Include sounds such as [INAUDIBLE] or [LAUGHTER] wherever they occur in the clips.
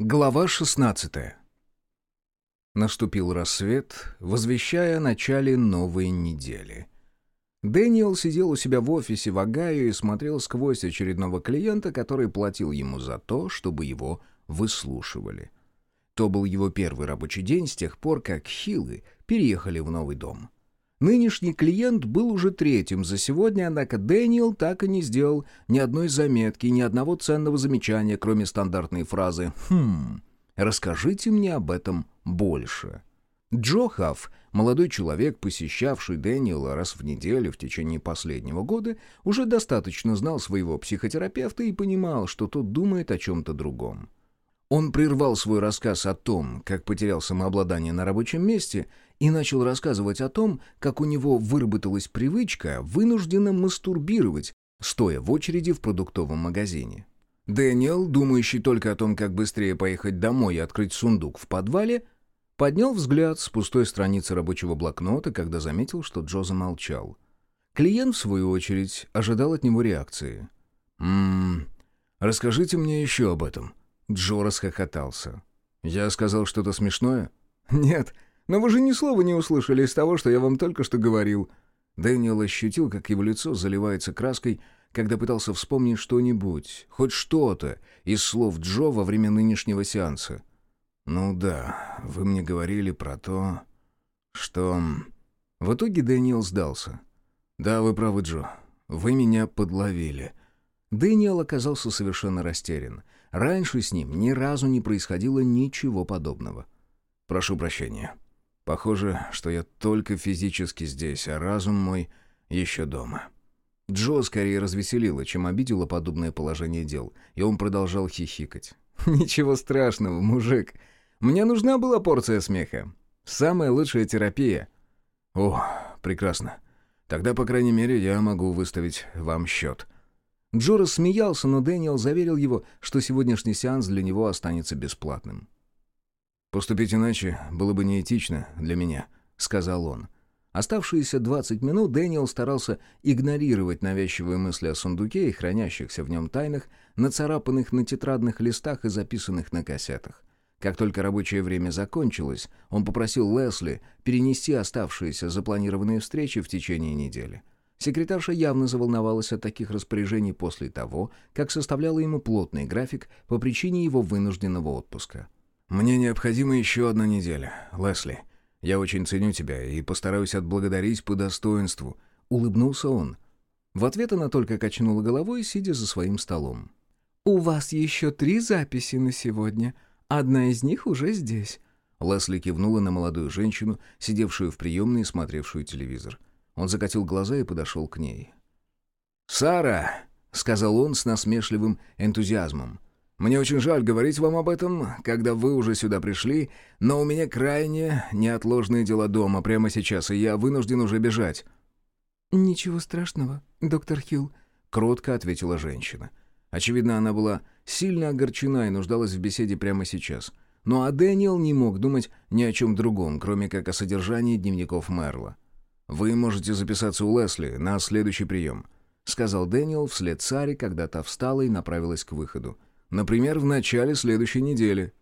Глава 16 Наступил рассвет, возвещая о начале новой недели. Дэниел сидел у себя в офисе в Огайо и смотрел сквозь очередного клиента, который платил ему за то, чтобы его выслушивали. То был его первый рабочий день с тех пор, как Хиллы переехали в новый дом. Нынешний клиент был уже третьим за сегодня, однако Дэниел так и не сделал ни одной заметки, ни одного ценного замечания, кроме стандартной фразы «Хм, расскажите мне об этом больше». Джо Хафф, молодой человек, посещавший Дэниела раз в неделю в течение последнего года, уже достаточно знал своего психотерапевта и понимал, что тот думает о чем-то другом. Он прервал свой рассказ о том, как потерял самообладание на рабочем месте, и начал рассказывать о том, как у него выработалась привычка вынужденно мастурбировать, стоя в очереди в продуктовом магазине. Дэниел, думающий только о том, как быстрее поехать домой и открыть сундук в подвале, поднял взгляд с пустой страницы рабочего блокнота, когда заметил, что Джо замолчал. Клиент, в свою очередь, ожидал от него реакции. «Ммм, расскажите мне еще об этом», Джо расхохотался. «Я сказал что-то смешное?» «Нет, но вы же ни слова не услышали из того, что я вам только что говорил». Дэниел ощутил, как его лицо заливается краской, когда пытался вспомнить что-нибудь, хоть что-то, из слов Джо во время нынешнего сеанса. «Ну да, вы мне говорили про то, что...» В итоге Дэниел сдался. «Да, вы правы, Джо. Вы меня подловили». Дэниел оказался совершенно растерян. Раньше с ним ни разу не происходило ничего подобного. «Прошу прощения. Похоже, что я только физически здесь, а разум мой еще дома». Джо скорее развеселило, чем обидело подобное положение дел, и он продолжал хихикать. [LAUGHS] «Ничего страшного, мужик. Мне нужна была порция смеха. Самая лучшая терапия». «О, прекрасно. Тогда, по крайней мере, я могу выставить вам счет». Джо рассмеялся, но Дэниел заверил его, что сегодняшний сеанс для него останется бесплатным. «Поступить иначе было бы неэтично для меня», — сказал он. Оставшиеся 20 минут Дэниел старался игнорировать навязчивые мысли о сундуке и хранящихся в нем тайнах, нацарапанных на тетрадных листах и записанных на кассетах. Как только рабочее время закончилось, он попросил Лесли перенести оставшиеся запланированные встречи в течение недели. Секретарша явно заволновалась от таких распоряжений после того, как составляла ему плотный график по причине его вынужденного отпуска. «Мне необходима еще одна неделя, Лесли. Я очень ценю тебя и постараюсь отблагодарить по достоинству», — улыбнулся он. В ответ она только качнула головой, сидя за своим столом. «У вас еще три записи на сегодня. Одна из них уже здесь». Лесли кивнула на молодую женщину, сидевшую в приемной и смотревшую телевизор. Он закатил глаза и подошел к ней. «Сара!» — сказал он с насмешливым энтузиазмом. «Мне очень жаль говорить вам об этом, когда вы уже сюда пришли, но у меня крайне неотложные дела дома прямо сейчас, и я вынужден уже бежать». «Ничего страшного, доктор Хилл», — кротко ответила женщина. Очевидно, она была сильно огорчена и нуждалась в беседе прямо сейчас. Ну а Дэниел не мог думать ни о чем другом, кроме как о содержании дневников Мерла. «Вы можете записаться у Лесли на следующий прием», — сказал Дэниел вслед Саре, когда та встала и направилась к выходу. «Например, в начале следующей недели».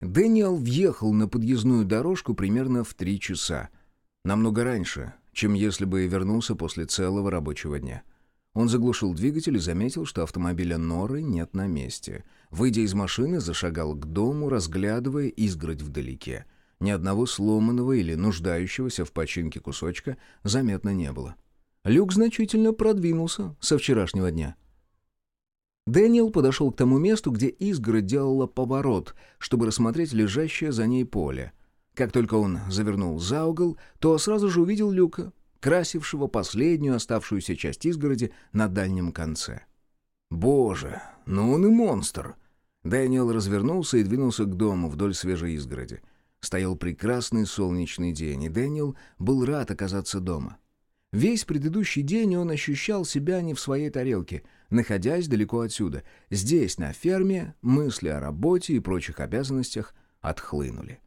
Дэниел въехал на подъездную дорожку примерно в три часа. Намного раньше, чем если бы вернулся после целого рабочего дня. Он заглушил двигатель и заметил, что автомобиля Норы нет на месте. Выйдя из машины, зашагал к дому, разглядывая изгородь вдалеке — ни одного сломанного или нуждающегося в починке кусочка заметно не было. Люк значительно продвинулся со вчерашнего дня. Дэниел подошел к тому месту, где изгородь делала поворот, чтобы рассмотреть лежащее за ней поле. Как только он завернул за угол, то сразу же увидел Люка, красившего последнюю оставшуюся часть изгороди на дальнем конце. «Боже, ну он и монстр!» Дэниел развернулся и двинулся к дому вдоль свежей изгороди. Стоял прекрасный солнечный день, и Дэниел был рад оказаться дома. Весь предыдущий день он ощущал себя не в своей тарелке, находясь далеко отсюда. Здесь, на ферме, мысли о работе и прочих обязанностях отхлынули.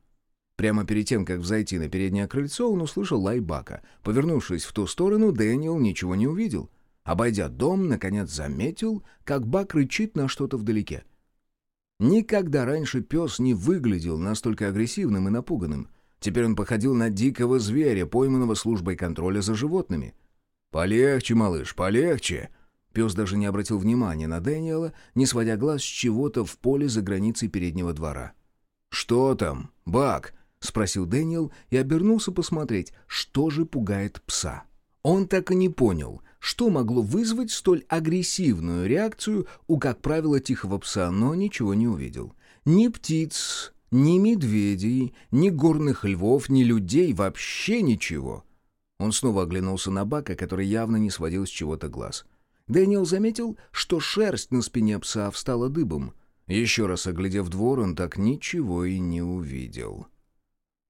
Прямо перед тем, как взойти на переднее крыльцо, он услышал лай бака. Повернувшись в ту сторону, Дэниел ничего не увидел. Обойдя дом, наконец заметил, как бак рычит на что-то вдалеке. Никогда раньше пес не выглядел настолько агрессивным и напуганным. Теперь он походил на дикого зверя, пойманного службой контроля за животными. «Полегче, малыш, полегче!» Пес даже не обратил внимания на Дэниела, не сводя глаз с чего-то в поле за границей переднего двора. «Что там, Бак?» — спросил Дэниел и обернулся посмотреть, что же пугает пса. Он так и не понял, что могло вызвать столь агрессивную реакцию у, как правило, тихого пса, но ничего не увидел. Ни птиц, ни медведей, ни горных львов, ни людей, вообще ничего. Он снова оглянулся на Бака, который явно не сводил с чего-то глаз. Дэниел заметил, что шерсть на спине пса встала дыбом. Еще раз оглядев двор, он так ничего и не увидел.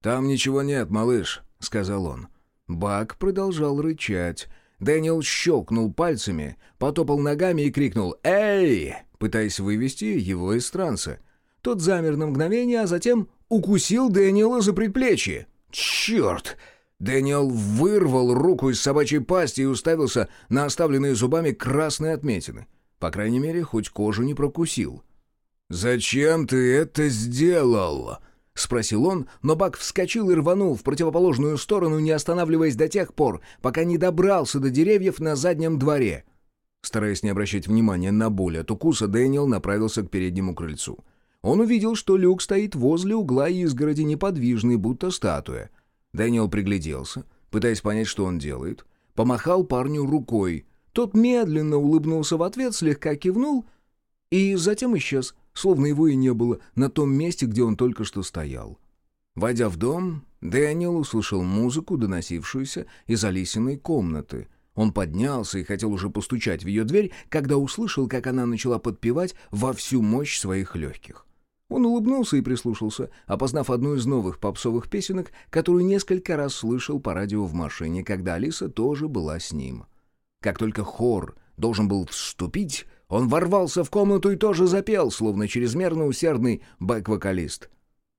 «Там ничего нет, малыш», — сказал он. Бак продолжал рычать. Дэниел щелкнул пальцами, потопал ногами и крикнул «Эй!», пытаясь вывести его из транса. Тот замер на мгновение, а затем укусил Дэниела за предплечье. «Черт!» Дэниел вырвал руку из собачьей пасти и уставился на оставленные зубами красные отметины. По крайней мере, хоть кожу не прокусил. «Зачем ты это сделал?» — спросил он, но Бак вскочил и рванул в противоположную сторону, не останавливаясь до тех пор, пока не добрался до деревьев на заднем дворе. Стараясь не обращать внимания на боль от укуса, Дэниел направился к переднему крыльцу. Он увидел, что Люк стоит возле угла изгороди неподвижный, будто статуя. Дэниел пригляделся, пытаясь понять, что он делает. Помахал парню рукой. Тот медленно улыбнулся в ответ, слегка кивнул и затем исчез, словно его и не было, на том месте, где он только что стоял. Войдя в дом, Дэниел услышал музыку, доносившуюся из Алисиной комнаты. Он поднялся и хотел уже постучать в ее дверь, когда услышал, как она начала подпевать во всю мощь своих легких. Он улыбнулся и прислушался, опознав одну из новых попсовых песенок, которую несколько раз слышал по радио в машине, когда Алиса тоже была с ним. Как только хор должен был вступить, он ворвался в комнату и тоже запел, словно чрезмерно усердный бэк-вокалист.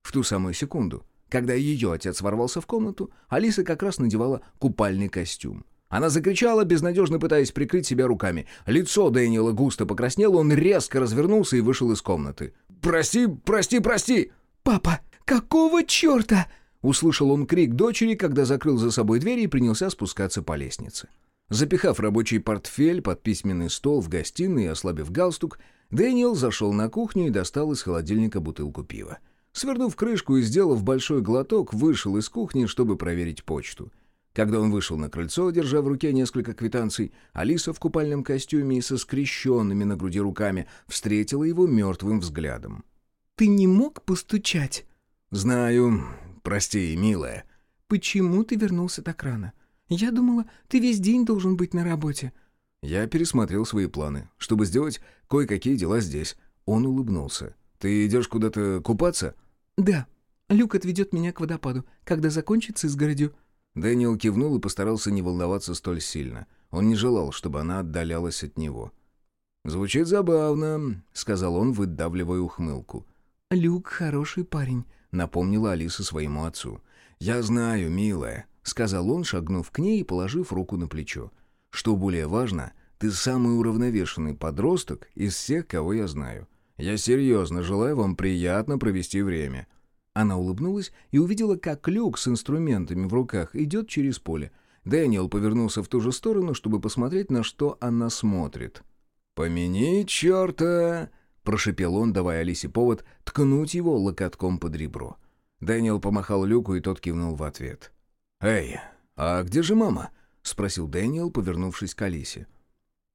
В ту самую секунду, когда ее отец ворвался в комнату, Алиса как раз надевала купальный костюм. Она закричала, безнадежно пытаясь прикрыть себя руками. Лицо Дэниела густо покраснело, он резко развернулся и вышел из комнаты. «Прости, прости, прости!» «Папа, какого черта?» Услышал он крик дочери, когда закрыл за собой дверь и принялся спускаться по лестнице. Запихав рабочий портфель под письменный стол в гостиной и ослабив галстук, Дэниел зашел на кухню и достал из холодильника бутылку пива. Свернув крышку и сделав большой глоток, вышел из кухни, чтобы проверить почту. Когда он вышел на крыльцо, держа в руке несколько квитанций, Алиса в купальном костюме и со скрещенными на груди руками встретила его мертвым взглядом. «Ты не мог постучать?» «Знаю. Прости, милая». «Почему ты вернулся так рано? «Я думала, ты весь день должен быть на работе». Я пересмотрел свои планы, чтобы сделать кое-какие дела здесь. Он улыбнулся. «Ты идешь куда-то купаться?» «Да. Люк отведет меня к водопаду, когда закончится изгородью». Дэниел кивнул и постарался не волноваться столь сильно. Он не желал, чтобы она отдалялась от него. «Звучит забавно», — сказал он, выдавливая ухмылку. «Люк хороший парень», — напомнила Алиса своему отцу. «Я знаю, милая», — сказал он, шагнув к ней и положив руку на плечо. «Что более важно, ты самый уравновешенный подросток из всех, кого я знаю. Я серьезно желаю вам приятно провести время». Она улыбнулась и увидела, как Люк с инструментами в руках идет через поле. Дэниел повернулся в ту же сторону, чтобы посмотреть, на что она смотрит. «Помяни черта!» — прошипел он, давая Алисе повод ткнуть его локотком под ребро. Дэниел помахал Люку, и тот кивнул в ответ. «Эй, а где же мама?» — спросил Дэниел, повернувшись к Алисе.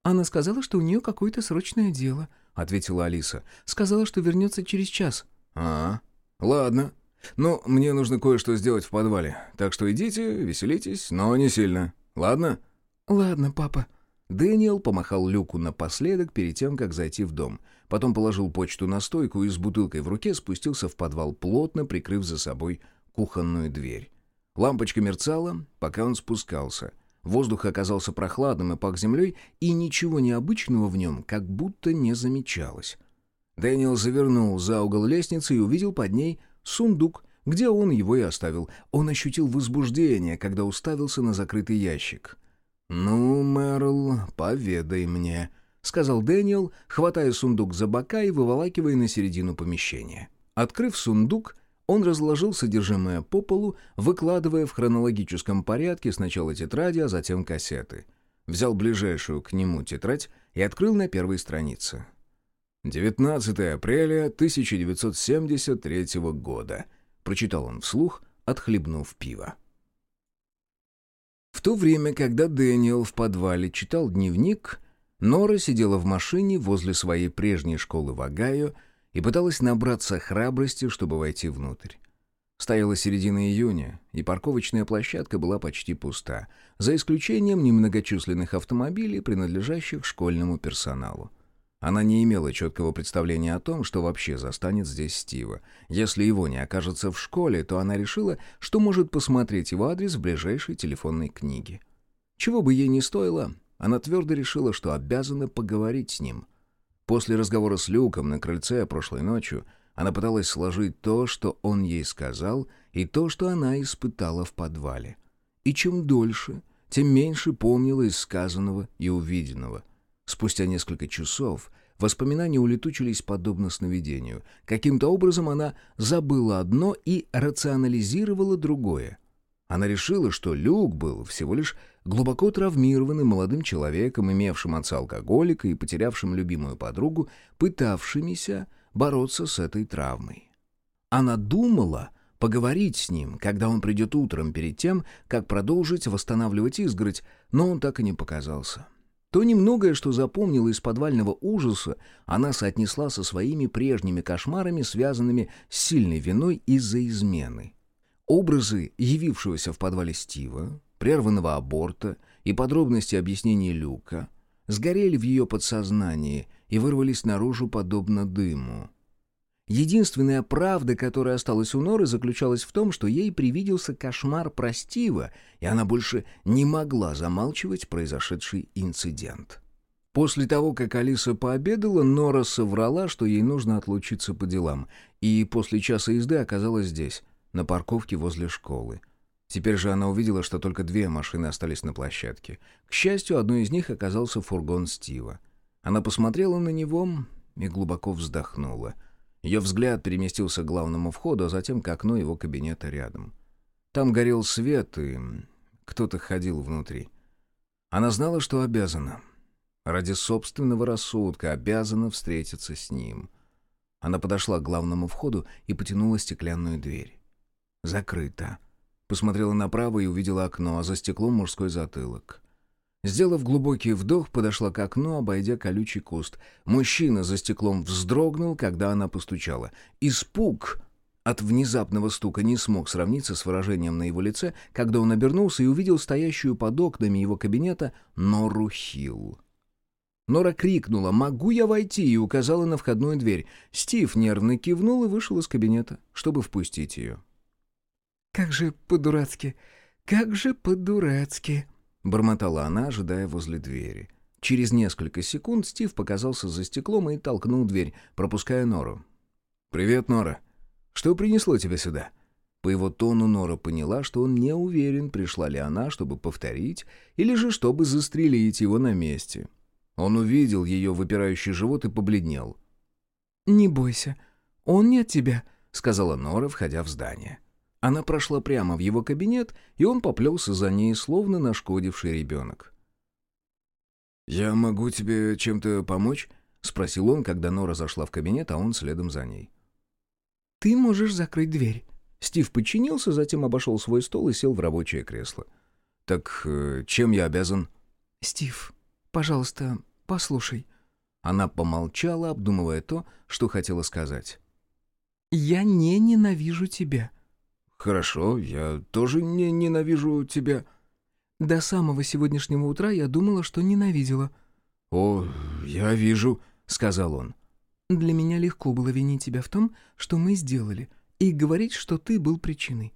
«Она сказала, что у нее какое-то срочное дело», — ответила Алиса. «Сказала, что вернется через час». «А, ладно. Ну, мне нужно кое-что сделать в подвале, так что идите, веселитесь, но не сильно. Ладно?» «Ладно, папа». Дэниел помахал Люку напоследок перед тем, как зайти в дом. Потом положил почту на стойку и с бутылкой в руке спустился в подвал, плотно прикрыв за собой кухонную дверь. Лампочка мерцала, пока он спускался. Воздух оказался прохладным и пах землей, и ничего необычного в нем как будто не замечалось. Дэниел завернул за угол лестницы и увидел под ней сундук, где он его и оставил. Он ощутил возбуждение, когда уставился на закрытый ящик. «Ну, Мэрл, поведай мне», — сказал Дэниел, хватая сундук за бока и выволакивая на середину помещения. Открыв сундук, он разложил содержимое по полу, выкладывая в хронологическом порядке сначала тетради, а затем кассеты. Взял ближайшую к нему тетрадь и открыл на первой странице. 19 апреля 1973 года. Прочитал он вслух, отхлебнув пиво. В то время, когда Дэниел в подвале читал дневник, Нора сидела в машине возле своей прежней школы в Огайо и пыталась набраться храбрости, чтобы войти внутрь. Стояла середина июня, и парковочная площадка была почти пуста, за исключением немногочисленных автомобилей, принадлежащих школьному персоналу. Она не имела четкого представления о том, что вообще застанет здесь Стива. Если его не окажется в школе, то она решила, что может посмотреть его адрес в ближайшей телефонной книге. Чего бы ей ни стоило, она твердо решила, что обязана поговорить с ним. После разговора с Люком на крыльце прошлой ночью она пыталась сложить то, что он ей сказал, и то, что она испытала в подвале. И чем дольше, тем меньше помнила из сказанного и увиденного — Спустя несколько часов воспоминания улетучились подобно сновидению. Каким-то образом она забыла одно и рационализировала другое. Она решила, что Люк был всего лишь глубоко травмированным молодым человеком, имевшим отца-алкоголика и потерявшим любимую подругу, пытавшимися бороться с этой травмой. Она думала поговорить с ним, когда он придет утром перед тем, как продолжить восстанавливать изгородь, но он так и не показался. То немногое, что запомнила из подвального ужаса, она соотнесла со своими прежними кошмарами, связанными с сильной виной из-за измены. Образы явившегося в подвале Стива, прерванного аборта и подробности объяснений Люка сгорели в ее подсознании и вырвались наружу подобно дыму. Единственная правда, которая осталась у Норы, заключалась в том, что ей привиделся кошмар про Стива, и она больше не могла замалчивать произошедший инцидент. После того, как Алиса пообедала, Нора соврала, что ей нужно отлучиться по делам, и после часа езды оказалась здесь, на парковке возле школы. Теперь же она увидела, что только две машины остались на площадке. К счастью, одной из них оказался фургон Стива. Она посмотрела на него и глубоко вздохнула — ее взгляд переместился к главному входу, а затем к окну его кабинета рядом. Там горел свет, и кто-то ходил внутри. Она знала, что обязана. Ради собственного рассудка обязана встретиться с ним. Она подошла к главному входу и потянула стеклянную дверь. Закрыто. Посмотрела направо и увидела окно, а за стеклом мужской затылок. Сделав глубокий вдох, подошла к окну, обойдя колючий куст. Мужчина за стеклом вздрогнул, когда она постучала. Испуг от внезапного стука не смог сравниться с выражением на его лице, когда он обернулся и увидел стоящую под окнами его кабинета Нору Хилл. Нора крикнула «Могу я войти?» и указала на входную дверь. Стив нервно кивнул и вышел из кабинета, чтобы впустить ее. «Как же по-дурацки! Как же по-дурацки!» Бормотала она, ожидая возле двери. Через несколько секунд Стив показался за стеклом и толкнул дверь, пропуская Нору. «Привет, Нора. Что принесло тебя сюда?» По его тону Нора поняла, что он не уверен, пришла ли она, чтобы повторить, или же чтобы застрелить его на месте. Он увидел ее выпирающий живот и побледнел. «Не бойся, он не от тебя», — сказала Нора, входя в здание. Она прошла прямо в его кабинет, и он поплелся за ней, словно нашкодивший ребенок. «Я могу тебе чем-то помочь?» — спросил он, когда Нора зашла в кабинет, а он следом за ней. «Ты можешь закрыть дверь». Стив подчинился, затем обошел свой стол и сел в рабочее кресло. «Так э, чем я обязан?» «Стив, пожалуйста, послушай». Она помолчала, обдумывая то, что хотела сказать. «Я не ненавижу тебя. «Хорошо, я тоже не ненавижу тебя». «До самого сегодняшнего утра я думала, что ненавидела». «О, я вижу», — сказал он. «Для меня легко было винить тебя в том, что мы сделали, и говорить, что ты был причиной.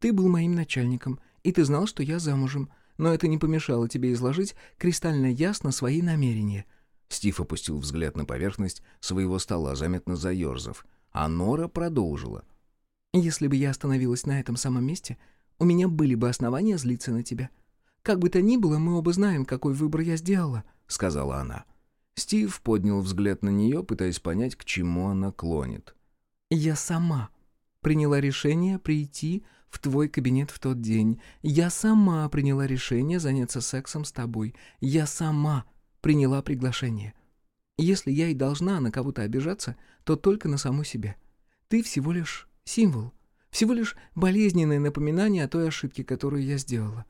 Ты был моим начальником, и ты знал, что я замужем, но это не помешало тебе изложить кристально ясно свои намерения». Стив опустил взгляд на поверхность своего стола, заметно заерзав, а Нора продолжила — если бы я остановилась на этом самом месте, у меня были бы основания злиться на тебя. Как бы то ни было, мы оба знаем, какой выбор я сделала», — сказала она. Стив поднял взгляд на нее, пытаясь понять, к чему она клонит. «Я сама приняла решение прийти в твой кабинет в тот день. Я сама приняла решение заняться сексом с тобой. Я сама приняла приглашение. Если я и должна на кого-то обижаться, то только на саму себя. Ты всего лишь символ, всего лишь болезненное напоминание о той ошибке, которую я сделала.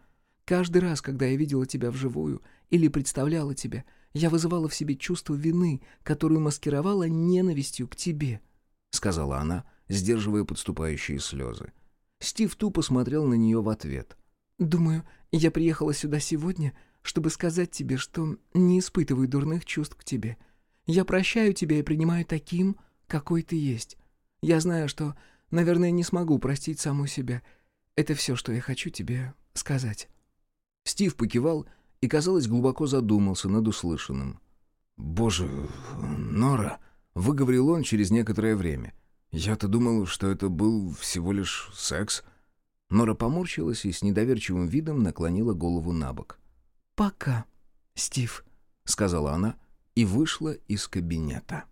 Каждый раз, когда я видела тебя вживую или представляла тебя, я вызывала в себе чувство вины, которую маскировала ненавистью к тебе», — сказала она, сдерживая подступающие слезы. Стив тупо смотрел на нее в ответ. «Думаю, я приехала сюда сегодня, чтобы сказать тебе, что не испытываю дурных чувств к тебе. Я прощаю тебя и принимаю таким, какой ты есть. Я знаю, что, наверное, не смогу простить саму себя. Это все, что я хочу тебе сказать». Стив покивал и, казалось, глубоко задумался над услышанным. «Боже, Нора!» — выговорил он через некоторое время. «Я-то думал, что это был всего лишь секс». Нора поморщилась и с недоверчивым видом наклонила голову на бок. «Пока, Стив», — сказала она и вышла из кабинета.